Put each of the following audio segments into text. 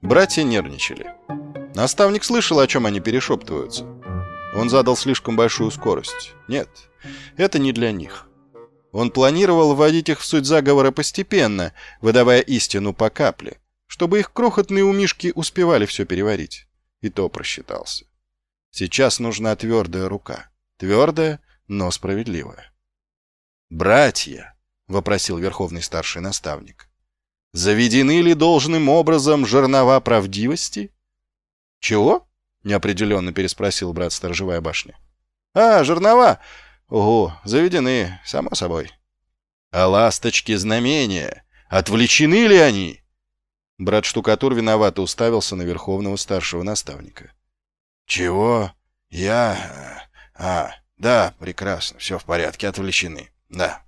Братья нервничали. Наставник слышал, о чем они перешептываются. Он задал слишком большую скорость. Нет, это не для них. Он планировал вводить их в суть заговора постепенно, выдавая истину по капле, чтобы их крохотные умишки успевали все переварить. И то просчитался. Сейчас нужна твердая рука. Твердая, но справедливая. «Братья!» — вопросил верховный старший наставник. «Заведены ли должным образом жернова правдивости?» «Чего?» — неопределенно переспросил брат Сторожевая башня. «А, жернова! Ого, заведены, само собой». «А ласточки знамения? Отвлечены ли они?» Брат Штукатур виновато уставился на верховного старшего наставника. «Чего? Я... А, да, прекрасно, все в порядке, отвлечены, да».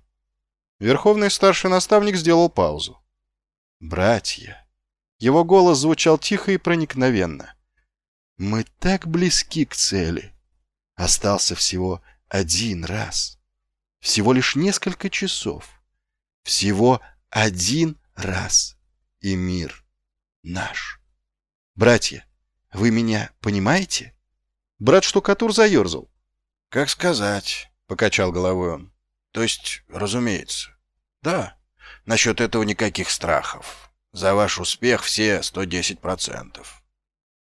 Верховный старший наставник сделал паузу. «Братья». Его голос звучал тихо и проникновенно. «Мы так близки к цели. Остался всего один раз. Всего лишь несколько часов. Всего один раз. И мир наш. Братья, вы меня понимаете?» Брат штукатур заерзал. «Как сказать?» — покачал головой он. «То есть, разумеется. Да, насчет этого никаких страхов. За ваш успех все 110%.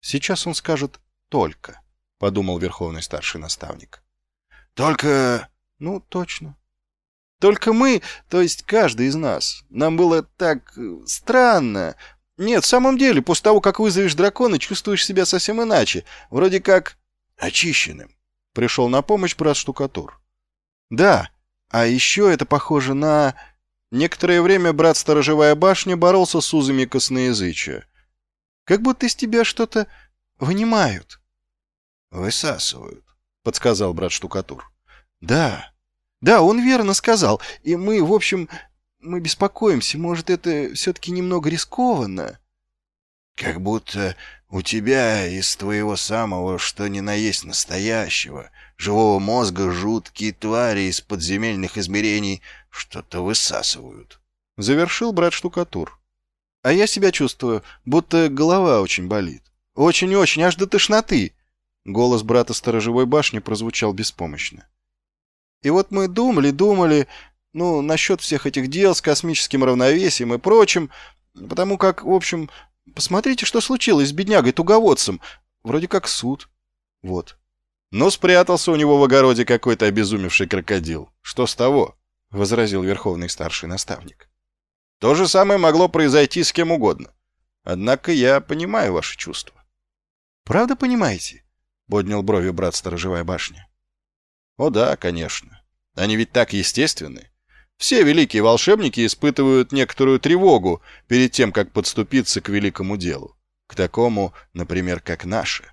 Сейчас он скажет «только», — подумал верховный старший наставник. «Только...» «Ну, точно. Только мы, то есть каждый из нас. Нам было так э, странно. Нет, в самом деле, после того, как вызовешь дракона, чувствуешь себя совсем иначе. Вроде как очищенным. Пришел на помощь брат штукатур. Да, а еще это похоже на... Некоторое время брат Сторожевая башня боролся с узами косноязычия. Как будто из тебя что-то вынимают. Высасывают, подсказал брат штукатур. Да, да, он верно сказал. И мы, в общем, мы беспокоимся. Может, это все-таки немного рискованно? Как будто у тебя из твоего самого, что ни на есть настоящего, живого мозга жуткие твари из подземельных измерений что-то высасывают. Завершил брат штукатур. А я себя чувствую, будто голова очень болит. Очень-очень, аж до тошноты. Голос брата сторожевой башни прозвучал беспомощно. И вот мы думали, думали, ну, насчет всех этих дел с космическим равновесием и прочим, потому как, в общем, посмотрите, что случилось с беднягой-туговодцем. Вроде как суд. Вот. Но спрятался у него в огороде какой-то обезумевший крокодил. Что с того? — возразил верховный старший наставник. То же самое могло произойти с кем угодно. Однако я понимаю ваши чувства. Правда понимаете? — поднял брови брат сторожевая башня. О да, конечно. Они ведь так естественны. Все великие волшебники испытывают некоторую тревогу перед тем, как подступиться к великому делу. К такому, например, как наши.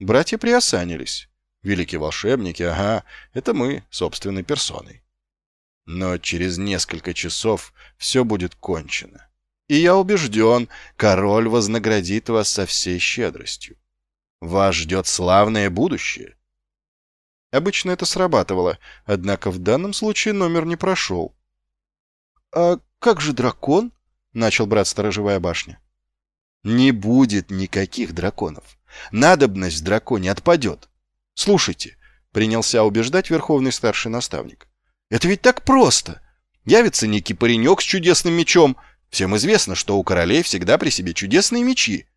Братья приосанились. Великие волшебники, ага, это мы, собственной персоной. Но через несколько часов все будет кончено. И я убежден, король вознаградит вас со всей щедростью. Вас ждет славное будущее. Обычно это срабатывало, однако в данном случае номер не прошел. «А как же дракон?» — начал брат Сторожевая башня. «Не будет никаких драконов. Надобность в драконе отпадет. Слушайте», — принялся убеждать верховный старший наставник. «Это ведь так просто. Явится некий паренек с чудесным мечом. Всем известно, что у королей всегда при себе чудесные мечи.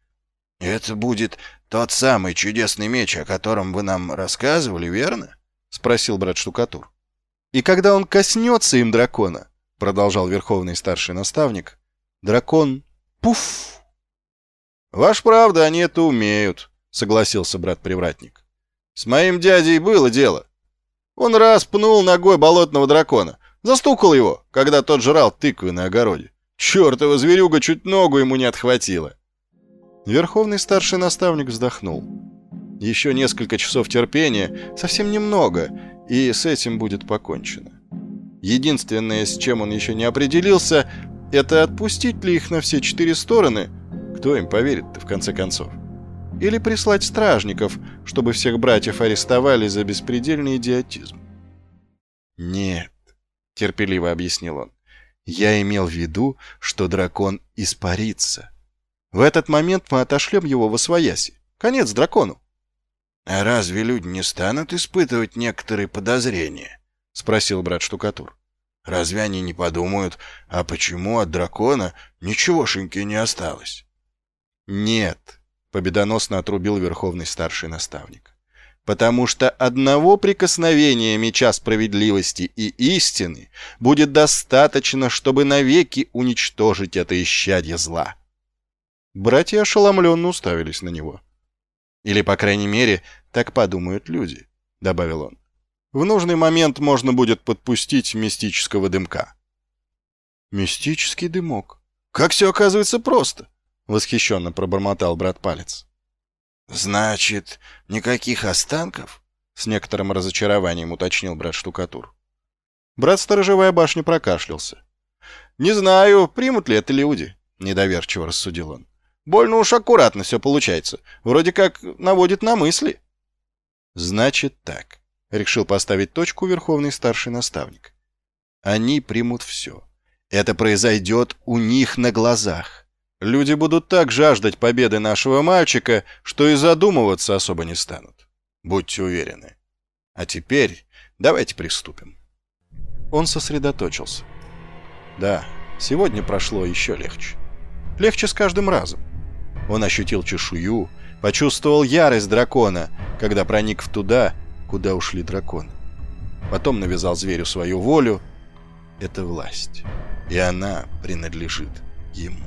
«Это будет тот самый чудесный меч, о котором вы нам рассказывали, верно?» — спросил брат Штукатур. «И когда он коснется им дракона», — продолжал верховный старший наставник, — «дракон — пуф!» «Ваш правда, они это умеют», — согласился брат-привратник. «С моим дядей было дело. Он раз пнул ногой болотного дракона, застукал его, когда тот жрал тыквы на огороде. Чёртова зверюга чуть ногу ему не отхватила. Верховный старший наставник вздохнул. Еще несколько часов терпения, совсем немного, и с этим будет покончено. Единственное, с чем он еще не определился, это отпустить ли их на все четыре стороны. Кто им поверит-то, в конце концов? Или прислать стражников, чтобы всех братьев арестовали за беспредельный идиотизм? «Нет», — терпеливо объяснил он, — «я имел в виду, что дракон испарится. В этот момент мы отошлем его во свояси. Конец дракону». «А разве люди не станут испытывать некоторые подозрения?» — спросил брат штукатур. «Разве они не подумают, а почему от дракона ничегошеньки не осталось?» «Нет», — победоносно отрубил верховный старший наставник. «Потому что одного прикосновения меча справедливости и истины будет достаточно, чтобы навеки уничтожить это исчадье зла». Братья ошеломленно уставились на него. «Или, по крайней мере, так подумают люди», — добавил он. «В нужный момент можно будет подпустить мистического дымка». «Мистический дымок? Как все оказывается просто!» — восхищенно пробормотал брат Палец. «Значит, никаких останков?» — с некоторым разочарованием уточнил брат Штукатур. Брат Сторожевая башня прокашлялся. «Не знаю, примут ли это люди», — недоверчиво рассудил он. «Больно уж аккуратно все получается. Вроде как наводит на мысли». «Значит так», — решил поставить точку верховный старший наставник. «Они примут все. Это произойдет у них на глазах. Люди будут так жаждать победы нашего мальчика, что и задумываться особо не станут. Будьте уверены. А теперь давайте приступим. Он сосредоточился. Да, сегодня прошло еще легче. Легче с каждым разом. Он ощутил чешую, почувствовал ярость дракона, когда проник в туда, куда ушли драконы. Потом навязал зверю свою волю. Это власть, и она принадлежит ему.